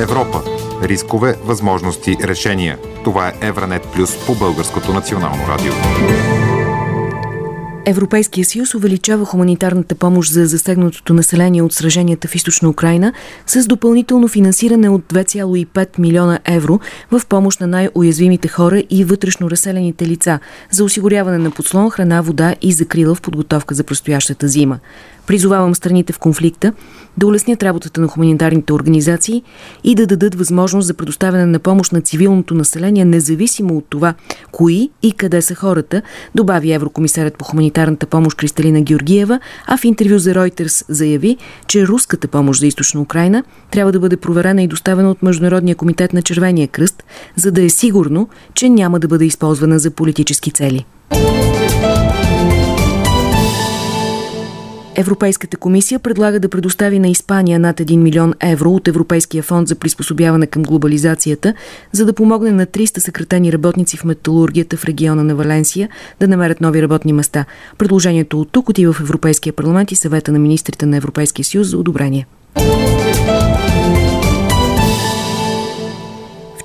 Европа. Рискове, възможности, решения. Това е Евранет Плюс по Българското национално радио. Европейския съюз увеличава хуманитарната помощ за засегнатото население от сраженията в източна Украина с допълнително финансиране от 2,5 милиона евро в помощ на най-уязвимите хора и вътрешно разселените лица за осигуряване на подслон, храна, вода и закрила в подготовка за предстоящата зима. Призовавам страните в конфликта да улеснят работата на хуманитарните организации и да дадат възможност за предоставяне на помощ на цивилното население, независимо от това кои и къде са хората, добави еврокомисарят по хуманитарната помощ Кристалина Георгиева, а в интервю за Reuters заяви, че руската помощ за източна Украина трябва да бъде проверена и доставена от Международния комитет на Червения кръст, за да е сигурно, че няма да бъде използвана за политически цели. Европейската комисия предлага да предостави на Испания над 1 милион евро от Европейския фонд за приспособяване към глобализацията, за да помогне на 300 съкратени работници в металургията в региона на Валенсия да намерят нови работни места. Предложението от тук отива в Европейския парламент и съвета на министрите на Европейския съюз за одобрение.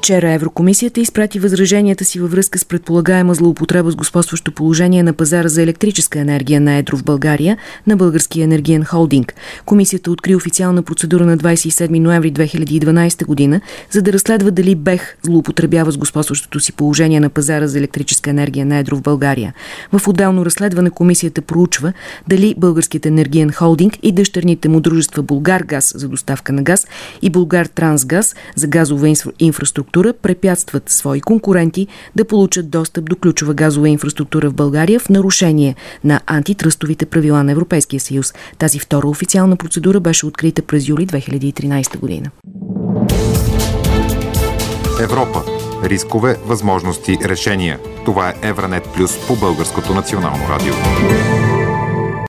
Вчера Еврокомисията изпрати възраженията си във връзка с предполагаема злоупотреба с господстващо положение на пазара за електрическа енергия на Едро в България на Българския енергиен холдинг. Комисията откри официална процедура на 27 ноември 2012 година, за да разследва дали БЕХ злоупотребява с господстващото си положение на пазара за електрическа енергия на Едро в България. В отделно разследване комисията проучва дали Българският енергиен холдинг и дъщерните му дружества Булгар Газ за доставка на газ и Булгар Трансгаз за газова инфраструктура инфраструктура препятстват свои конкуренти да получат достъп до ключова газова инфраструктура в България в нарушение на антитръстовите правила на Европейския съюз. Тази втора официална процедура беше открита през юли 2013 година. Европа. Рискове, възможности, решения. Това е Евранет Плюс по Българското национално радио.